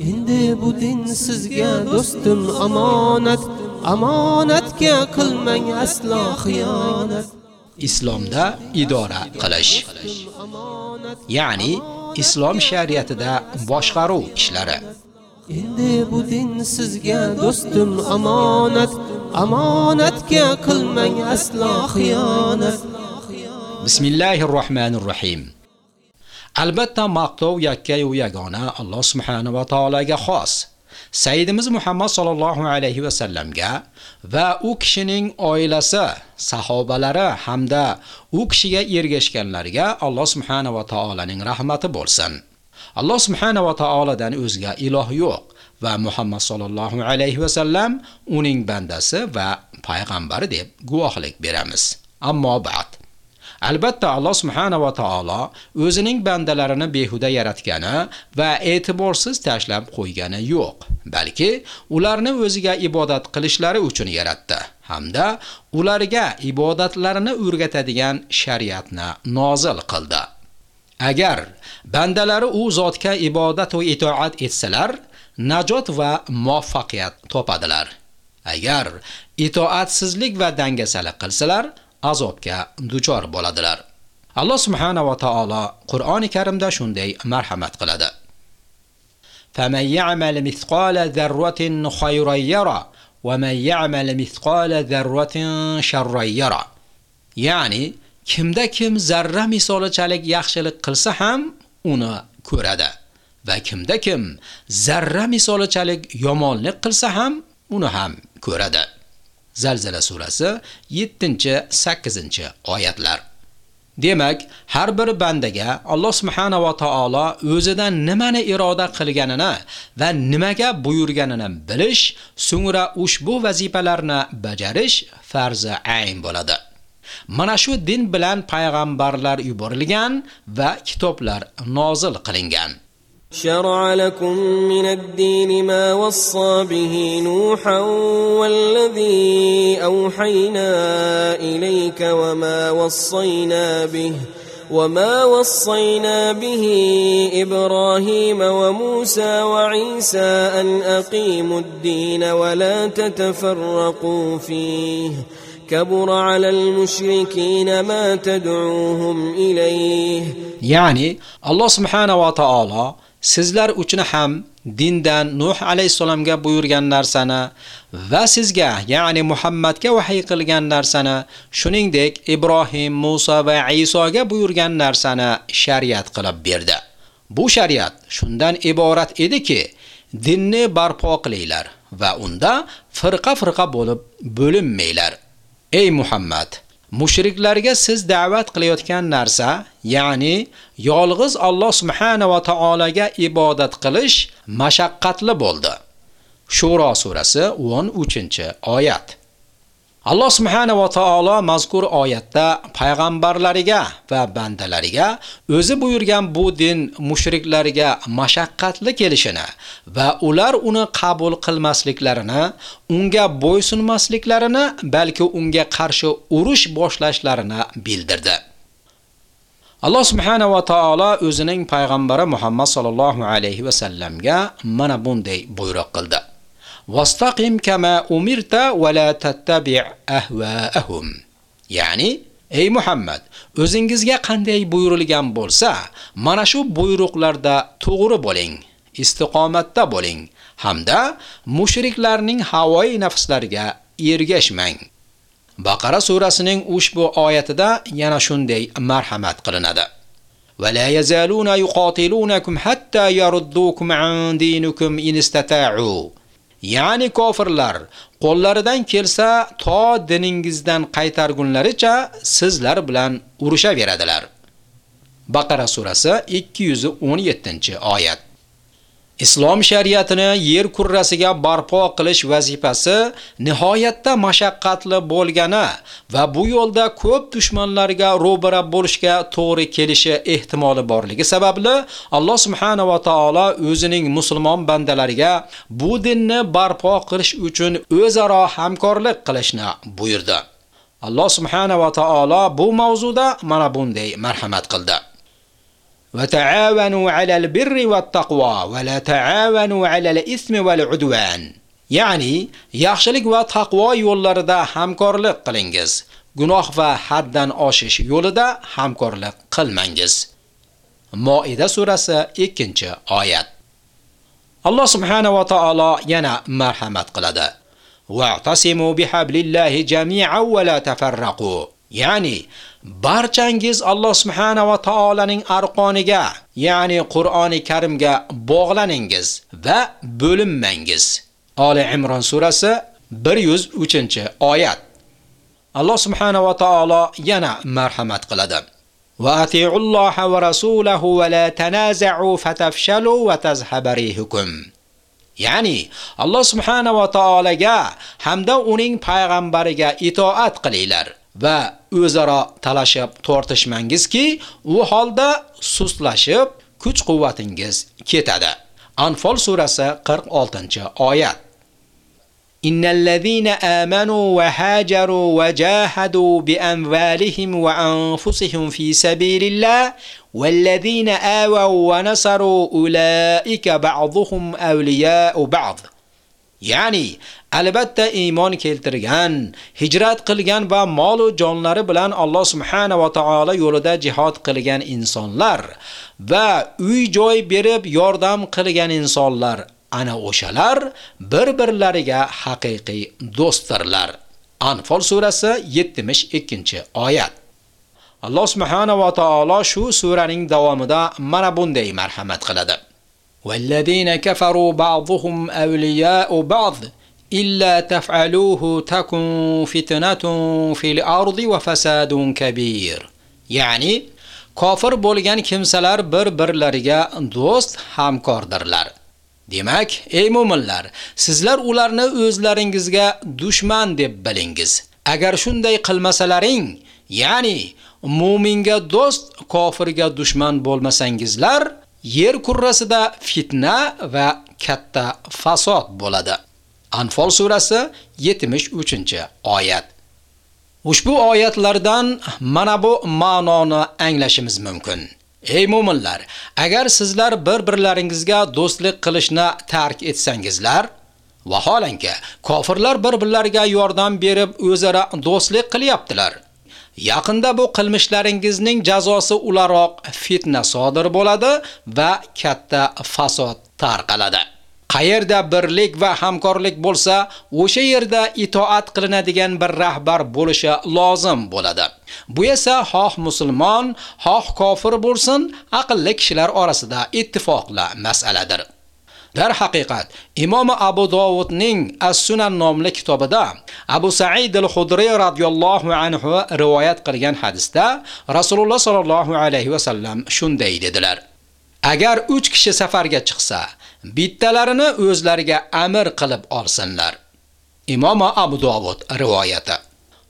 endi bu din sizga do'stim omonat. Omonatga qilmang aslo xiyonat. Islomda idora qilish. Ya'ni islom shariatida boshqaruv ishlari. Endi bu din sizga do'stim omonat. Omonatga qilmang aslo xiyonat. Bismillahir rohmanir rohim albatta maqtov yakkayu yagona Alloh subhanahu va taolaga xos Sayyidimiz Muhammad sallallohu alayhi va sallamga va u kishining oilasi, sahobalari hamda u kishiga ergashganlarga Alloh subhanahu va taolaning rahmati bo'lsin. Alloh subhanahu va taoladan o'zga iloh yo'q va Muhammad sallallohu alayhi va sallam uning bandasi va payg'ambari deb guvohlik beramiz. Ammo ba'd Albatta Alloh subhanahu va taolo o'zining bandalarini behuda yaratgani va e'tiborsiz tashlab qo'ygani yo'q, balki ularni o'ziga ibodat qilishlari uchun yaratdi hamda ularga ibodatlarini o'rgatadigan shariatni nozil qildi. Agar bandalari u zotga ibodat va itoat etsalar, najot va muvaffaqiyat topadilar. Agar itoatsizlik va dangasalik qilsalar, azobga duchor bo'ladilar. Alloh subhanahu va taolo Qur'oni Karimda shunday marhamat qiladi. فَمَن يَعْمَلْ مِثْقَالَ ذَرَّةٍ خَيْرًا يَرَهُ وَمَن يَعْمَلْ مِثْقَالَ ذَرَّةٍ شَرًّا يَرَهُ Ya'ni kimda kim zarra misolichalik yaxshilik qilsa ham uni ko'radi va kimda kim zarra misolichalik yomonlik qilsa ham uni ham ko'radi. Zalzala surasi 7-8 oyatlar. Demak, har bir bandaga Alloh subhanahu va taolo o'zidan nimani iroda qilganini va nimaga buyurganini bilish, so'ngra ushbu vazifalarni bajarish farzi ayn bo'ladi. Mana shu din bilan payg'ambarlar yuborilgan va kitoblar nozil qilingan. شرع لكم من الدين ما وصى به نوحا والذي أوحينا إليك وما وصينا به وما وصينا به إبراهيم وموسى وعيسى أن أقيموا الدين ولا تتفرقوا فيه كبر على المشركين ما تدعوهم إليه يعني الله سبحانه وتعالى sizlar uchun ham dindan Nuh alayhisolamga buyurgan narsani va sizga, ya'ni Muhammadga vahiy qilgan narsani, shuningdek Ibrohim, Musa va Isoga buyurgan narsani shariat qilib berdi. Bu shariat shundan iborat ediki, dinni barpo qilinglar va unda firqa-firqa bo'lib bo'linmanglar. Ey Muhammad, mushriklarga siz da'vat qilayotgan narsa, ya'ni yolg'iz Alloh subhanahu va taolaga ibodat qilish mashaqqatli bo'ldi. Shuro surasi 13-oyat. Alloh subhanahu va taolo mazkur oyatda payg'ambarlariga va bandalariga o'zi buyurgan bu din mushriklarga mashaqqatli kelishini va ular uni qabul qilmasliklarini, unga bo'ysunmasliklarini, balki unga qarshi urush boshlashlarini bildirdi. Alloh subhanahu va taolo o'zining payg'ambari Muhammad sallallohu alayhi va sallamga mana bunday buyruq qildi. Vastaqim kama umirta va la tattabi' ahwaahum. Ya'ni ey Muhammad, o'zingizga qanday buyurilgan bo'lsa, mana shu buyruqlarda to'g'ri bo'ling, istiqomatda bo'ling hamda mushriklarning havoi nafslariga ergashmang. Baqara surasining ushbu oyatida yana shunday marhamat qilinadi. ولا يزالون يقاتلونكم حتى يردوكم عن دينكم إن استطاعوا Ya'ni kofirlar qo'llaridan kelsa to diningizdan qaytargunlaricha sizlar bilan urushaveradilar. Baqara surasi 217-oyat. Islom shariatini yer kurrasiga barpo qilish vazifasi nihoyatda mashaqqatli bo'lgani va bu yo'lda ko'p dushmanlarga ro'bara bo'lishga to'g'ri kelishi ehtimoli borligi sababli Alloh subhanahu va taolo o'zining musulmon bandalariga bu dinni barpo qilish uchun o'zaro hamkorlik qilishni buyurdi. Alloh subhanahu va taolo bu mavzuda mana bunday marhamat qildi. Va ta'awanu 'alal birri wat taqvo va la ta'awanu 'alal ismi wal 'udwan. Ya'ni yaxshilik va taqvo yo'llarida hamkorlik qilingiz. Gunoh va haddan oshish yo'lida hamkorlik qilmangiz. Moida surasi 2-oyat. Alloh subhanahu va taolo yana marhamat qiladi. Wa'tasimu bihablillahi jami'an va la tafarraqu. Ya'ni barchangiz Alloh subhanahu va taolaning arqoniga, ya'ni Qur'oni Karimga bog'laningiz va bo'linmangiz. Ali Imron surasi 103-oyat. Alloh subhanahu va taolo yana marhamat qiladi. Va ati'ulloha va rasulahu va la tanaza'u fatafshalu va tazhabarihukum. Ya'ni Alloh subhanahu va taolaga hamda uning payg'ambariga itoat qilinglar va o'zaro talashib tortishmangizki, u holda suslashib, kuch-quvvatingiz ketadi. Anfal surasi 46-oyat. إن الذين آمنوا وهاجروا وجاهدوا بأموالهم وأنفسهم في سبيل الله والذين آووا ونصروا أولئك بعضهم أولياء بعض ya'ni albatta iymon keltirgan, hijrat qilgan va mol va jonlari bilan Alloh subhanahu va taolo yo'lida jihad qilgan insonlar va uy joy berib yordam qilgan insonlar ana o'shalar bir-birlariga haqiqiy do'stdirlar. Anfal surasi 72-oyat. Alloh subhanahu va taolo shu suraning davomida mana bunday marhamat qiladi. والذين كفروا بعضهم أولياء بعض إلا تفعلوه تكن فتنة في الأرض وفساد كبير يعني kofir bo'lgan kimsalar bir-birlariga do'st hamkordirlar. Demak, ey mu'minlar, sizlar ularni o'zlaringizga dushman deb bilingiz. Agar shunday qilmasalaring, ya'ni mu'minga do'st, kofirga dushman bo'lmasangizlar, yer kurrasida fitna va katta fasod bo'ladi. Anfal surasi 73-oyat. Ushbu oyatlardan mana bu ma'noni anglashimiz mumkin. Ey mu'minlar, agar sizlar bir-birlaringizga do'stlik qilishni tark etsangizlar, vaholanki kofirlar bir-birlariga yordam berib o'zaro do'stlik qilyaptilar. Yaqinda bu qilmishlaringizning jazosi ularoq fitna sodir bo'ladi va katta fasod tarqaladi. Qayerda birlik va hamkorlik bo'lsa, o'sha yerda itoat qilinadigan bir rahbar bo'lishi lozim bo'ladi. Bu esa xoh musulmon, xoh kofir bo'lsin, aqlli kishilar orasida ittifoqli masaladir. Dar haqiqat, Imom Abu Dovudning As-Sunan nomli kitobida Abu Sa'id al-Khudri radhiyallohu anhu rivoyat qilgan hadisda Rasululloh sallallohu alayhi va sallam shunday dedilar: Agar 3 kishi safarga chiqsa, bittalarini o'zlariga amir qilib olsinlar. Imom Abu Dovud rivoyati.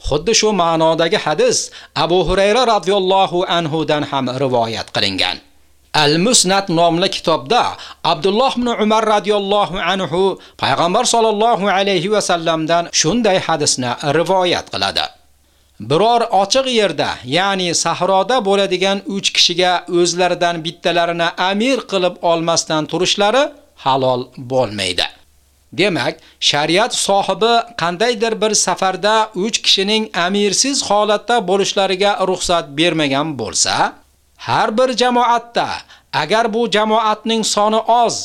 Xuddi shu ma'nodagi hadis Abu Hurayra radhiyallohu anhu dan ham rivoyat qilingan. Al-Musnad nomli kitobda Abdulloh ibn Umar radhiyallohu anhu payg'ambar sollallohu alayhi va sallamdan shunday hadisni rivoyat qiladi. Biror ochiq yerda, ya'ni sahroda bo'ladigan 3 kishiga o'zlaridan bittalarini amir qilib olmasdan turishlari halol bo'lmaydi. Demak, shariat sohibi qandaydir bir safarda 3 kishining amirsiz holatda bo'lishlariga ruxsat bermagan bo'lsa, har bir jamoatda agar bu jamoatning soni oz,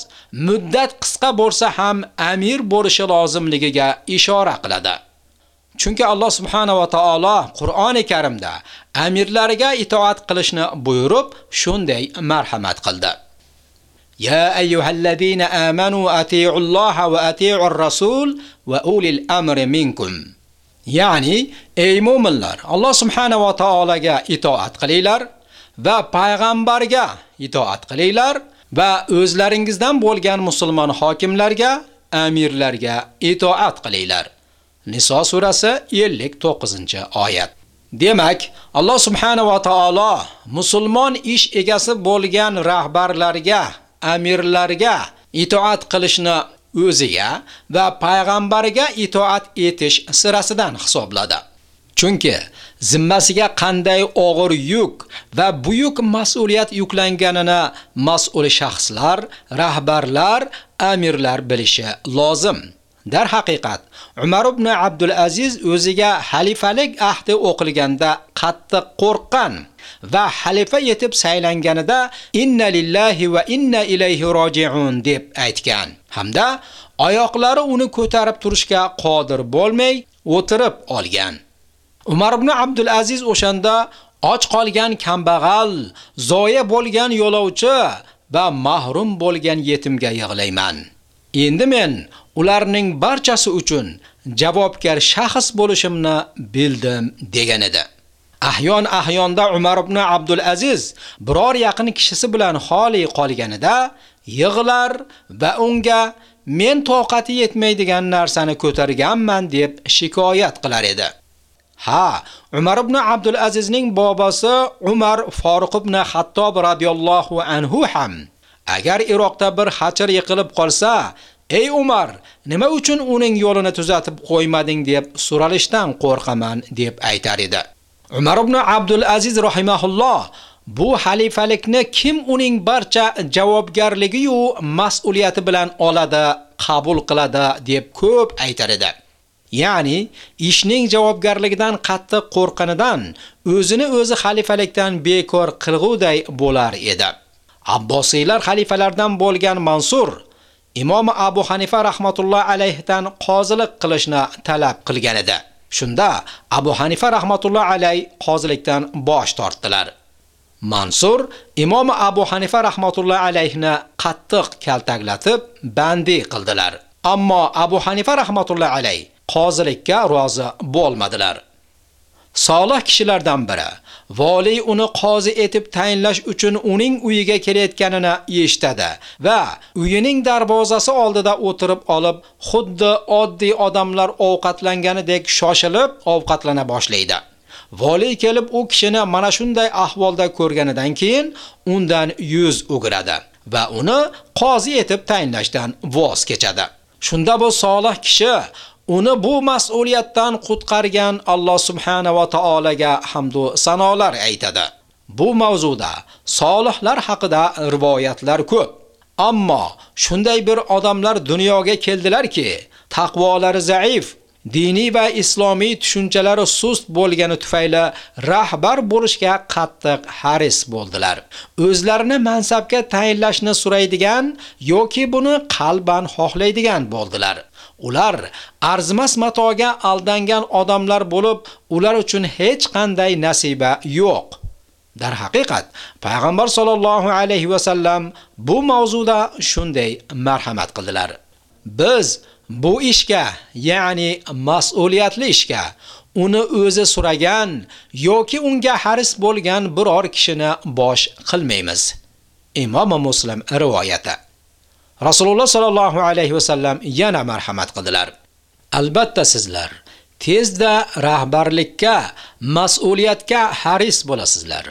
muddat qisqa bo'lsa ham amir bo'lishi lozimligiga ishora qiladi. Chunki Alloh subhanahu va taolo Qur'oni Karimda amirlariga itoat qilishni buyurib, shunday marhamat qildi. Ya ayyuhallazina amanu atii'ulloha va atii'ur rasul va ulil amri minkum. Ya'ni, ey mu'minlar, Alloh subhanahu va taolaga itoat qilinglar va payg'ambarga itoat qilinglar va o'zlaringizdan bo'lgan musulmon hokimlarga, amirlarga itoat qilinglar. Niso surasi 59-oyat. Demak, Alloh subhanahu va taolo musulmon ish egasi bo'lgan rahbarlarga, amirlarga itoat qilishni o'ziga va payg'ambarga itoat etish sirasidan hisobladi. Chunki zimmasiga qanday og'ir yuk va buyuk mas'uliyat yuklanganini mas'ul shaxslar, rahbarlar, amirlar bilishi lozim. Dar haqiqat, Umar ibn Abdul Aziz o'ziga xalifalik ahdi o'qilganda qattiq qo'rqqan va xalifa etib saylanganida inna lillahi va inna ilayhi roji'un deb aytgan. Hamda oyoqlari uni ko'tarib turishga qodir bo'lmay o'tirib olgan. Umar ibn Abdul Aziz o'shanda och qolgan kambag'al, zoya bo'lgan yo'lovchi va mahrum bo'lgan yetimga yig'layman. Endi men ularning barchasi uchun javobgar shaxs bo'lishimni bildim degan edi. Ahyon ahyonda Umar ibn Abdul Aziz biror yaqin kishisi bilan xoli qolganida yig'lar va unga men toqati yetmaydigan narsani ko'targanman deb shikoyat qilar edi. Ha, Umar ibn Abdul Azizning bobosi Umar Faruq ibn Hattob radhiyallohu anhu ham agar Iroqda bir hachir yiqilib qolsa, "Ey Umar, nima uchun uning yo'lini tuzatib qo'ymading?" deb so'ralishdan qo'rqaman deb aytar edi. Umar ibn Abdul Aziz rahimahulloh bu xalifalikni kim uning barcha javobgarligi yu mas'uliyati bilan oladi, qabul qiladi deb ko'p aytar edi. Ya'ni ishning javobgarligidan qattiq qo'rqinidan o'zini o'zi xalifalikdan bekor qilg'uday bo'lar edi. Abbosiylar xalifalardan bo'lgan Mansur Imom Abu Hanifa rahmatullohi alayhidan qozilik qilishni talab qilgan edi. Shunda Abu Hanifa rahmatullohi alayh qozilikdan bosh tortdilar. Mansur Imom Abu Hanifa rahmatullohi alayhni qattiq kaltaklatib bandi qildilar. Ammo Abu Hanifa rahmatullohi alayh qozilikka rozi bo'lmadilar. Solih kishilardan biri vali uni qozi etib tayinlash uchun uning uyiga kelayotganini eshitadi va uyining darvozasi oldida o'tirib olib, xuddi oddiy odamlar ovqatlanganidek shoshilib ovqatlana boshlaydi. Vali kelib u kishini mana shunday ahvolda ko'rganidan keyin undan yuz o'giradi va uni qozi etib tayinlashdan voz kechadi. Shunda bu solih kishi uni bu mas'uliyatdan qutqargan Alloh subhanahu va taolaga hamd va sanolar aytadi. Bu mavzuda solihlar haqida rivoyatlar ko'p. Ammo shunday bir odamlar dunyoga keldilarki, taqvolari zaif, diniy va islomiy tushunchalari sust bo'lgani tufayli rahbar bo'lishga qattiq haris bo'ldilar. O'zlarini mansabga tayinlashni so'raydigan yoki buni qalban xohlaydigan bo'ldilar. Ular arzimas matoga aldangan odamlar bo'lib, ular uchun hech qanday nasiba yo'q. Dar haqiqat, payg'ambar sollallohu alayhi va sallam bu mavzuda shunday marhamat qildilar. Biz bu ishga, ya'ni mas'uliyatli ishga uni o'zi suragan yoki unga haris bo'lgan biror kishini bosh qilmaymiz. Imom Muslim rivoyati. Rasululloh sallallohu alayhi va sallam yana marhamat qildilar. Albatta sizlar tezda rahbarlikka, mas'uliyatga haris bo'lasizlar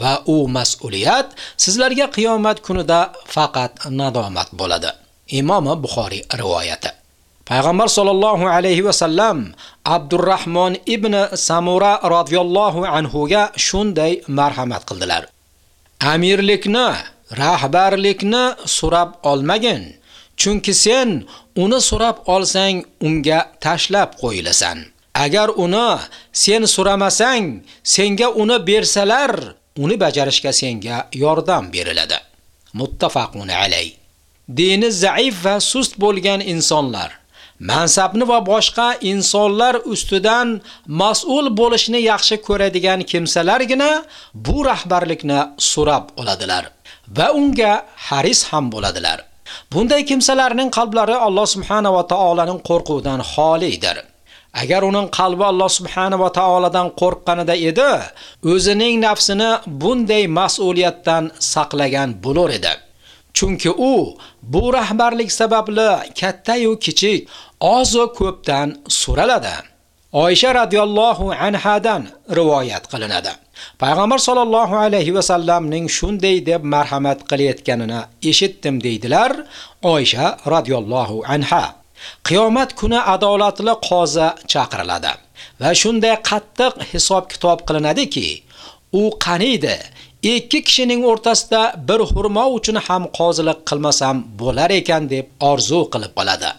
va u mas'uliyat sizlarga qiyomat kunida faqat nadomat bo'ladi. Imom Buxoriy rivoyati. Payg'ambar sollallohu alayhi va sallam Abdurrahmon ibn Samura radhiyallohu anhu ga shunday marhamat qildilar. Amirlikni rahbarlikni so'rab olmagin. Chunki sen uni so'rab olsang, unga tashlab qo'yilasan. Agar uni sen so'ramasang, senga uni bersalar, uni bajarishga senga yordam beriladi. Muttafaqun alay. Dini zaif va sust bo'lgan insonlar mansabni va boshqa insonlar ustidan mas'ul bo'lishni yaxshi ko'radigan kimsalargina bu rahbarlikni so'rab oladilar. Va unga haris ham bo'ladilar. Bunday kimsalarning qalblari Alloh subhanahu va taolaning qo'rquvidan xolidir. Agar uning qalbi Alloh subhanahu va taoladan qo'rqqanida edi, o'zining nafsini bunday mas'uliyatdan saqlagan bo'lar edi. Chunki u bu rahbarlik sababli katta yu kichik, oz va ko'pdan so'raladi. Oysha radhiyallohu anhadan rivoyat qilinadi. Payg'ambar sollallohu alayhi va sallamning shunday deb marhamat qilayotganini eshitdim deydilar Oysha radhiyallohu anha. qiyomat kuni adolatli qozi chaqiriladi va shunday qattiq hisob kitob qilinadiki, u qaniydi ikki kishining o'rtasida bir hurmo uchun ham qozilik qilmasam bo'lar ekan deb orzu qilib qoladi.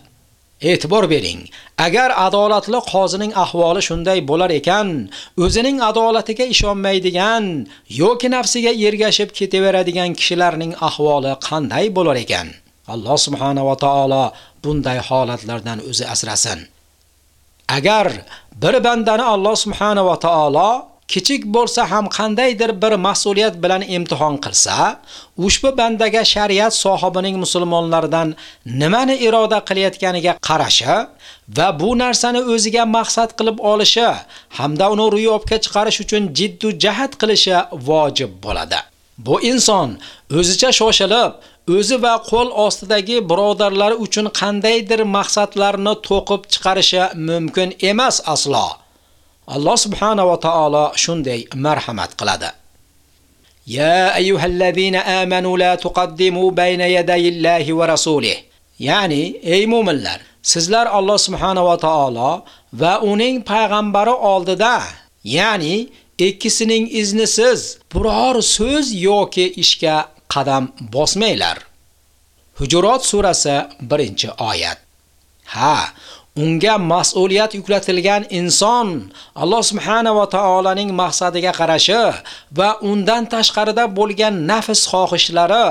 E'tibor bering, agar adolatli qozining ahvoli shunday bo'lar ekan, o'zining adolatiga ishonmaydigan yoki nafsiga ergashib ketaveradigan kishilarning ahvoli qanday bo'lar ekan? Alloh subhanahu va taolo bunday holatlardan o'zi asrasin. Agar bir bandani Alloh subhanahu va taolo kichik bo'lsa ham qandaydir bir mas'uliyat bilan imtihon qilsa, ushbu bandaga shariat sohibining musulmonlardan nimani iroda qilayotganiga qarashi va bu narsani o'ziga maqsad qilib olishi hamda uni ro'yobga chiqarish uchun jiddu jahd qilishi vojib bo'ladi. Bu inson o'zicha shoshilib, o'zi va qo'l ostidagi birodarlari uchun qandaydir maqsadlarni to'qib chiqarishi mumkin emas aslo. Alloh subhanahu va taolo shunday marhamat qiladi. Ya ayyuhallazina amanu la tuqaddimu bayna yadayillahi wa rasulih. Ya'ni ey mu'minlar, sizlar Alloh subhanahu va taolo va uning payg'ambari oldida, ya'ni ikkisining iznisiz biror so'z yoki ishga qadam bosmanglar. Hujurat surasi 1-oyat. Ha, unga mas'uliyat yuklatilgan inson Alloh subhanahu va taolaning maqsadiga qarashi va undan tashqarida bo'lgan nafs xohishlari,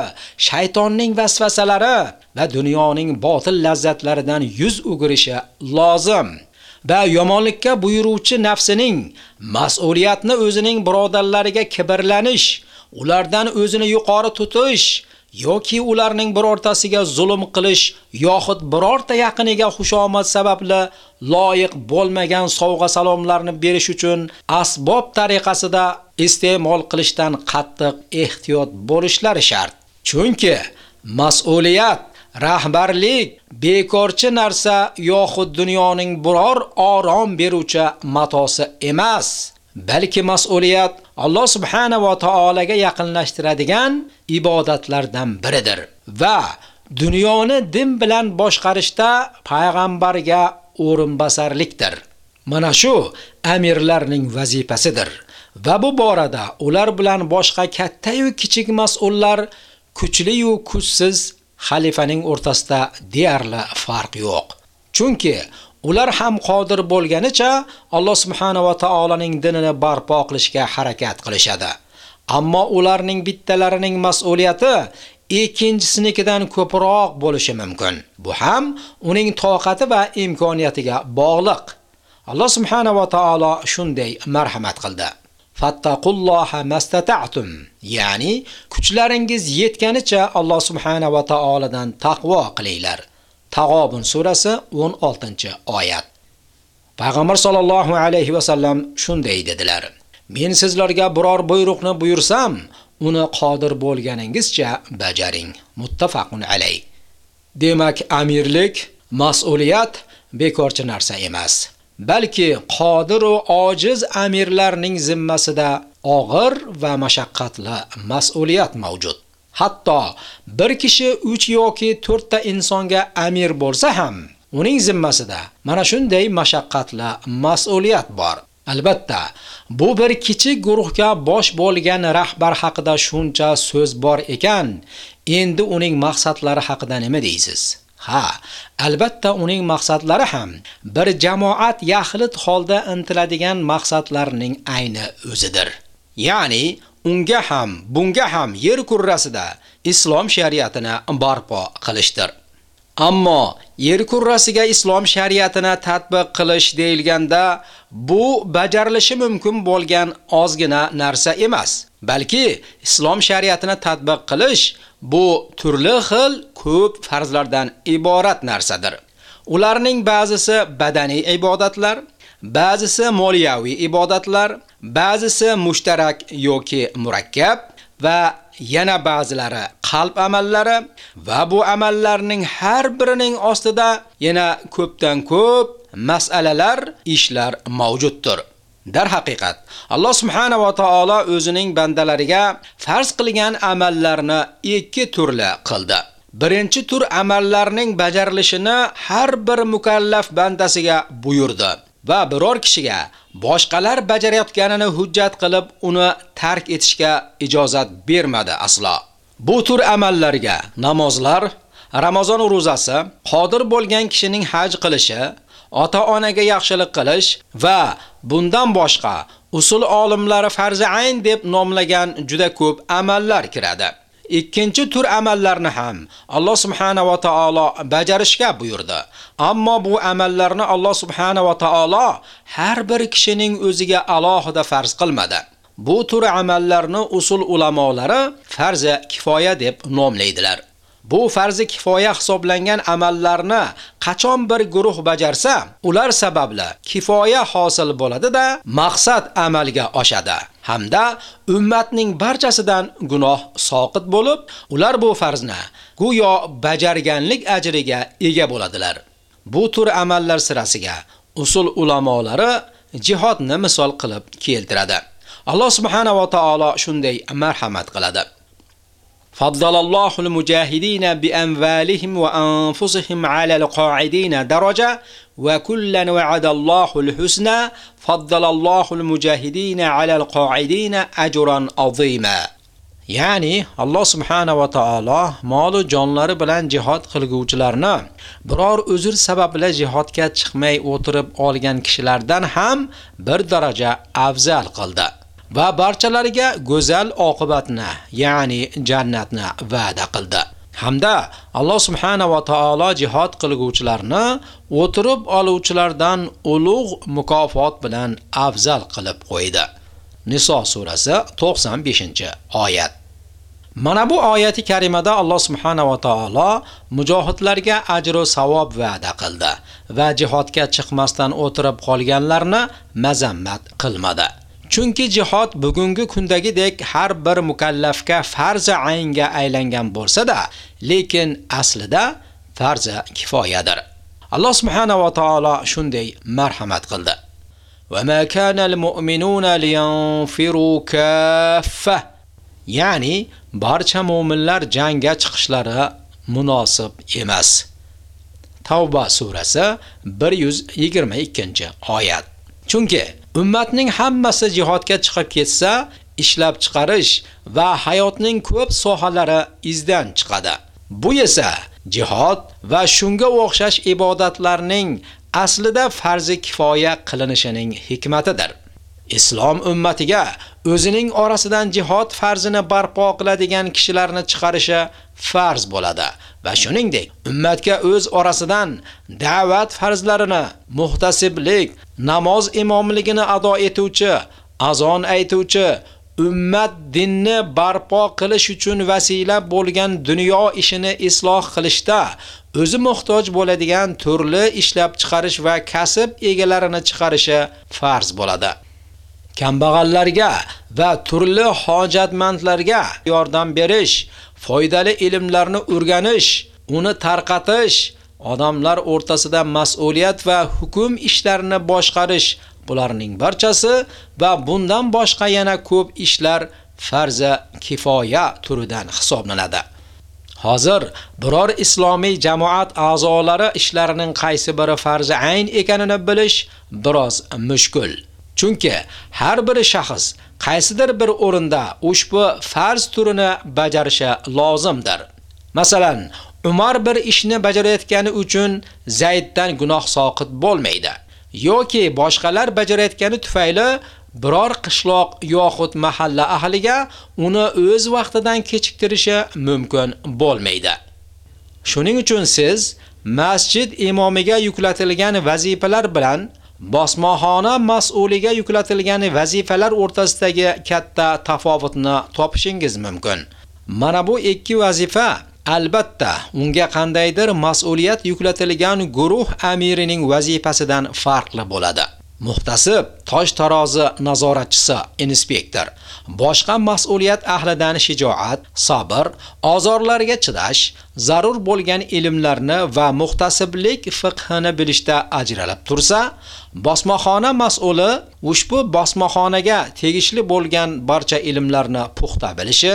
shaytonning vasvasalari va dunyoning botil lazzatlaridan yuz o'girishi lozim. va yomonlikka buyuruvchi nafsining mas'uliyatni o'zining birodarlariga kibrlanish, ulardan o'zini yuqori tutish yoki ularning birortasiga zulm qilish yoxud birorta yaqiniga xushomad sababli loyiq bo'lmagan sovg'a salomlarni berish uchun asbob tariqasida iste'mol qilishdan qattiq ehtiyot bo'lishlari shart. Chunki mas'uliyat rahbarlik bekorchi narsa yoxud dunyoning biror orom beruvchi matosi emas. Balki mas'uliyat Alloh subhanahu va taolaga yaqinlashtiradigan ibodatlardan biridir va dunyoni din bilan boshqarishda payg'ambarga o'rinbosarlikdir. Mana shu amirlarning vazifasidir. Va bu borada ular bilan boshqa katta yu kichik mas'ullar kuchli yu kuchsiz xalifaning o'rtasida deyarli farq yo'q. Chunki ular ham qodir bo'lganicha Alloh subhanahu va taolaning dinini barpo qilishga harakat qilishadi. Ammo ularning bittalarining mas'uliyati ikkinchisinikidan ko'proq bo'lishi mumkin. Bu ham uning toqati va imkoniyatiga bog'liq. Alloh subhanahu va taolo shunday marhamat qildi. Fattaqulloha mastata'tum. Ya'ni kuchlaringiz yetganicha Alloh subhanahu va taoladan taqvo qilinglar. Tag'obun surasi 16-oyat. Payg'ambar sollallohu alayhi va sallam shunday dedilar: Men sizlarga biror buyruqni buyursam, uni qodir bo'lganingizcha bajaring. Muttafaqun alay. Demak, amirlik, mas'uliyat bekorchi narsa emas. balki qodir va ojiz amirlarning zimmasida og'ir va mashaqqatli mas'uliyat mavjud. Hatto bir kishi 3 yoki 4 ta insonga amir bo'lsa ham, uning zimmasida mana shunday mashaqqatli mas'uliyat bor. Albatta, bu bir kichik guruhga bosh bo'lgan rahbar haqida shuncha so'z bor ekan, endi uning maqsadlari haqida nima deysiz? Ha, albatta uning maqsadlari ham bir jamoat yaxlit holda intiladigan maqsadlarning ayni o'zidir. Ya'ni unga ham, bunga ham yer kurrasida islom shariatini barpo qilishdir. Ammo yer kurrasiga islom shariatini tatbiq qilish deyilganda bu bajarilishi mumkin bo'lgan ozgina narsa emas, balki islom shariatini tatbiq qilish bu turli xil ko'p farzlardan iborat narsadir. Ularning ba'zisi badaniy ibodatlar, ba'zisi moliyaviy ibodatlar, ba'zisi mushtarak yoki murakkab va yana ba'zilari qalb amallari va bu amallarning har birining ostida yana ko'pdan ko'p masalalar, ishlar mavjuddir. Dar haqiqat, Alloh subhanahu va taolo o'zining bandalariga farz qilgan amallarni ikki turli qildi. birinchi tur amallarning bajarilishini har bir mukallaf bandasiga buyurdi va biror kishiga boshqalar bajarayotganini hujjat qilib uni tark etishga ijozat bermadi aslo. Bu tur amallarga namozlar, Ramazon ro'zasi, qodir bo'lgan kishining haj qilishi, ota-onaga yaxshilik qilish va bundan boshqa usul olimlari farzi ayn deb nomlagan juda ko'p amallar kiradi. Ikkinchi tur amallarni ham Alloh subhanahu va taolo bajarishga buyurdi. Ammo bu amallarni Alloh subhanahu va taolo har bir kishining o'ziga alohida farz qilmadi. Bu tur amallarni usul ulamolari farza kifoya deb nomlaydilar. Bu farzi kifoya hisoblangan amallarni qachon bir guruh bajarsa, ular sababli kifoya hosil bo'ladi-da, maqsad amalga oshadi. Hamda ummatning barchasidan gunoh soqit bo'lib, ular bu farzni go'yo bajarganlik ajriga ega bo'ladilar. Bu tur amallar sirasiga usul ulamolari jihodni misol qilib keltiradi. Alloh subhanahu va taolo shunday marhamat qiladi. فضل الله bi بأنوالهم wa anfusihim ala qa'idina daraja wa الله wa'adallahu al-husna المجاهدين على ala qa'idina ajran azima. Ya'ni Alloh subhanahu va taolo mol jonlari bilan jihad qilguvchilarni biror uzr sababli jihadga chiqmay o'tirib olgan kishilardan ham bir daraja afzal qildi. Va barchalariga go'zal oqibatni, ya'ni jannatni va'da qildi. Hamda Alloh subhanahu va taolo jihad qilguvchilarni o'tirib oluvchilardan ulug' mukofot bilan afzal qilib qo'ydi. Niso surasi 95-oyat. Mana bu oyati karimada Alloh subhanahu va taolo mujohidlarga ajr va savob va'da qildi va jihodga chiqmasdan o'tirib qolganlarni mazammat qilmadi. Chunki jihad bugungi kundagidek har bir mukallafga farza aynga aylangan bo'lsa-da, lekin aslida farza kifoyadir. Alloh subhanahu va taolo shunday marhamat qildi. Va ma kana al-mu'minuna liyanfiru kaffa. Ya'ni barcha mu'minlar jangga chiqishlari munosib emas. Tavba surasi 122-oyat. Chunki ummatning hammasi jihodga chiqib ketsa, ishlab chiqarish va hayotning ko'p sohalari izdan chiqadi. Bu esa jihod va shunga o'xshash ibodatlarning aslida farzi kifoya qilinishining hikmatidir. Islom ummatiga o'zining orasidan jihod farzini barpo qiladigan kishilarni chiqarishi farz bo'ladi va shuningdek ummatga o'z orasidan da'vat farzlarini, muhtasiblik, namoz imomligini ado etuvchi, azon aytuvchi, ummat dinni barpo qilish uchun vasila bo'lgan dunyo ishini isloh qilishda o'zi muhtoj bo'ladigan turli ishlab chiqarish va kasb egalarini chiqarishi farz bo'ladi. Kambag'allarga va turli hojatmandlarga yordam berish, foydali ilmlarni o'rganish, uni tarqatish, odamlar o'rtasida mas'uliyat va hukm ishlarini boshqarish bularning barchasi va bundan boshqa yana ko'p ishlar farza kifoya turidan hisoblanadi. Hozir biror islomiy jamoat a'zolari ishlarining qaysi biri farzi ayn ekanini bilish biroz mushkul. Chunki har bir shaxs qaysidir bir o'rinda ushbu farz turini bajarishi lozimdir. Masalan, Umar bir ishni bajarayotgani uchun Zayddan gunoh soqit bo'lmaydi. yoki boshqalar bajarayotgani tufayli biror qishloq yoxud mahalla ahliga uni o'z vaqtidan kechiktirishi mumkin bo'lmaydi. Shuning uchun siz masjid imomiga yuklatilgan vazifalar bilan bosmaxona mas'uliga yuklatilgan vazifalar o'rtasidagi katta tafovutni topishingiz mumkin. Mana bu ikki vazifa albatta unga qandaydir mas'uliyat yuklatilgan guruh amirining vazifasidan farqli bo'ladi. muhtasib, tosh tarozi nazoratchisi, inspektor, boshqa mas'uliyat ahlidan shijoat, sabr, ozorlarga chidash, zarur bo'lgan ilmlarni va muhtasiblik fiqhini bilishda ajralib tursa, bosmaxona mas'uli ushbu bosmaxonaga tegishli bo'lgan barcha ilmlarni puxta bilishi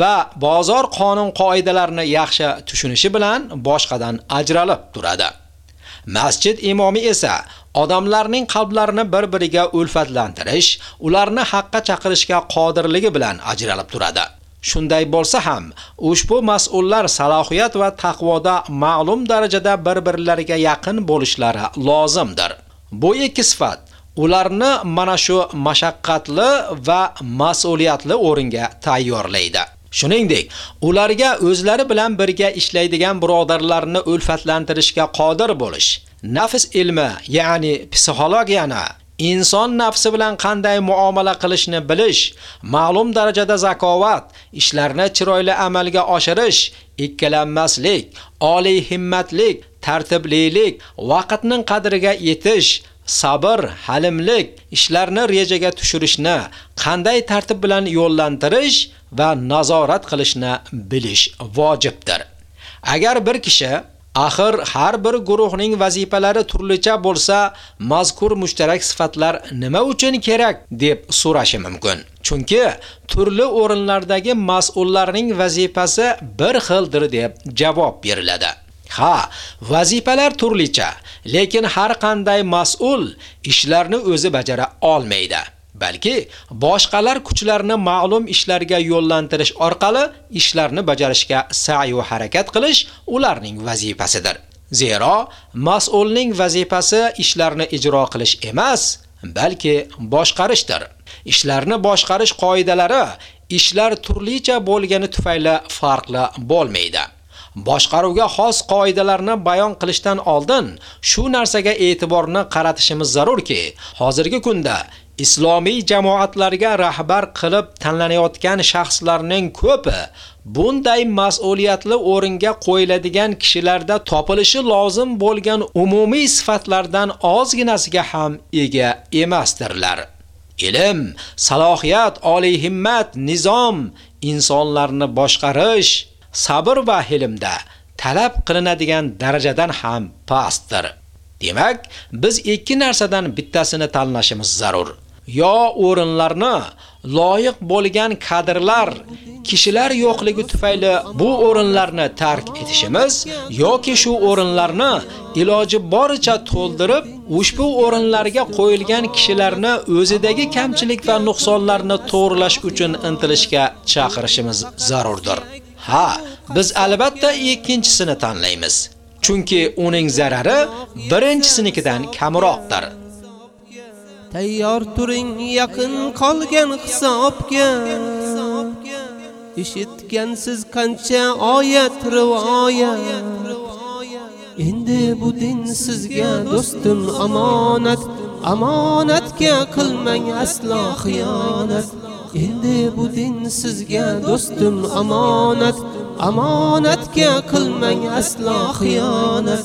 va bozor qonun qoidalarini yaxshi tushunishi bilan boshqadan ajralib turadi. Masjid imomi esa odamlarning qalblarini bir-biriga ulfatlantirish, ularni haqqa chaqirishga qodirligi bilan ajralib turadi. Shunday bo'lsa ham, ushbu mas'ullar salohiyat va taqvoda ma'lum darajada bir-birlariga yaqin bo'lishlari lozimdir. Bu ikki sifat ularni mana shu mashaqqatli va mas'uliyatli o'ringa tayyorlaydi. Shuningdek, ularga o'zlari bilan birga ishlaydigan birodarlarni ulfatlantirishga qodir bo'lish, nafs ilmi, ya'ni psixologiyani inson nafsi bilan qanday muomala qilishni bilish, ma'lum darajada zakovat, ishlarni chiroyli amalga oshirish, ikkilanmaslik, oliy himmatlik, tartiblilik, vaqtning qadriga yetish, sabr, halimlik, ishlarni rejaga tushirishni, qanday tartib bilan yo'llantirish va nazorat qilishni bilish vojibdir. Agar bir kishi Axir har bir guruhning vazifalari turlicha bo'lsa, mazkur mushtarak sifatlar nima uchun kerak deb so'rashi mumkin. Chunki turli o'rinlardagi mas'ullarning vazifasi bir xildir deb javob beriladi. Ha, vazifalar turlicha, lekin har qanday mas'ul ishlarni o'zi bajara olmaydi. Balki boshqalar kuchlarini ma'lum ishlarga yo'llantirish orqali ishlarni bajarishga sa'y va harakat qilish ularning vazifasidir. Zero mas'ulning vazifasi ishlarni ijro qilish emas, balki boshqarishdir. Ishlarni boshqarish qoidalari ishlar turlicha bo'lgani tufayli farqli bo'lmaydi. boshqaruvga xos qoidalarni bayon qilishdan oldin shu narsaga e'tiborni qaratishimiz zarurki, hozirgi kunda islomiy jamoatlarga rahbar qilib tanlanayotgan shaxslarning ko'pi bunday mas'uliyatli o'ringa qo'yiladigan kishilarda topilishi lozim bo'lgan umumiy sifatlardan ozginasiga ham ega emasdirlar. Ilm, salohiyat, oliy himmat, nizom insonlarni boshqarish, sabr va hilmda talab qilinadigan darajadan ham pastdir. Demak, biz ikki narsadan bittasini tanlashimiz zarur. Yo o'rinlarni loyiq bo'lgan kadrlar kishilar yo'qligi tufayli bu o'rinlarni tark etishimiz yoki shu o'rinlarni iloji boricha to'ldirib, ushbu o'rinlarga qo'yilgan kishilarni o'zidagi kamchilik va nuqsonlarni to'g'rilash uchun intilishga chaqirishimiz zarurdir. Ha, biz albatta ikkinchisini tanlaymiz. Chunki uning zarari birinchisinikidan kamroqdir. Tayyor turing yaqin qolgan hisobga. Eshitgansiz qancha oyat rivoyat. Endi bu din sizga do'stim omonat. Omonatga qilmang aslo xiyonat. Endi bu din sizga do'stim omonat. Omonatga qilmang aslo xiyonat.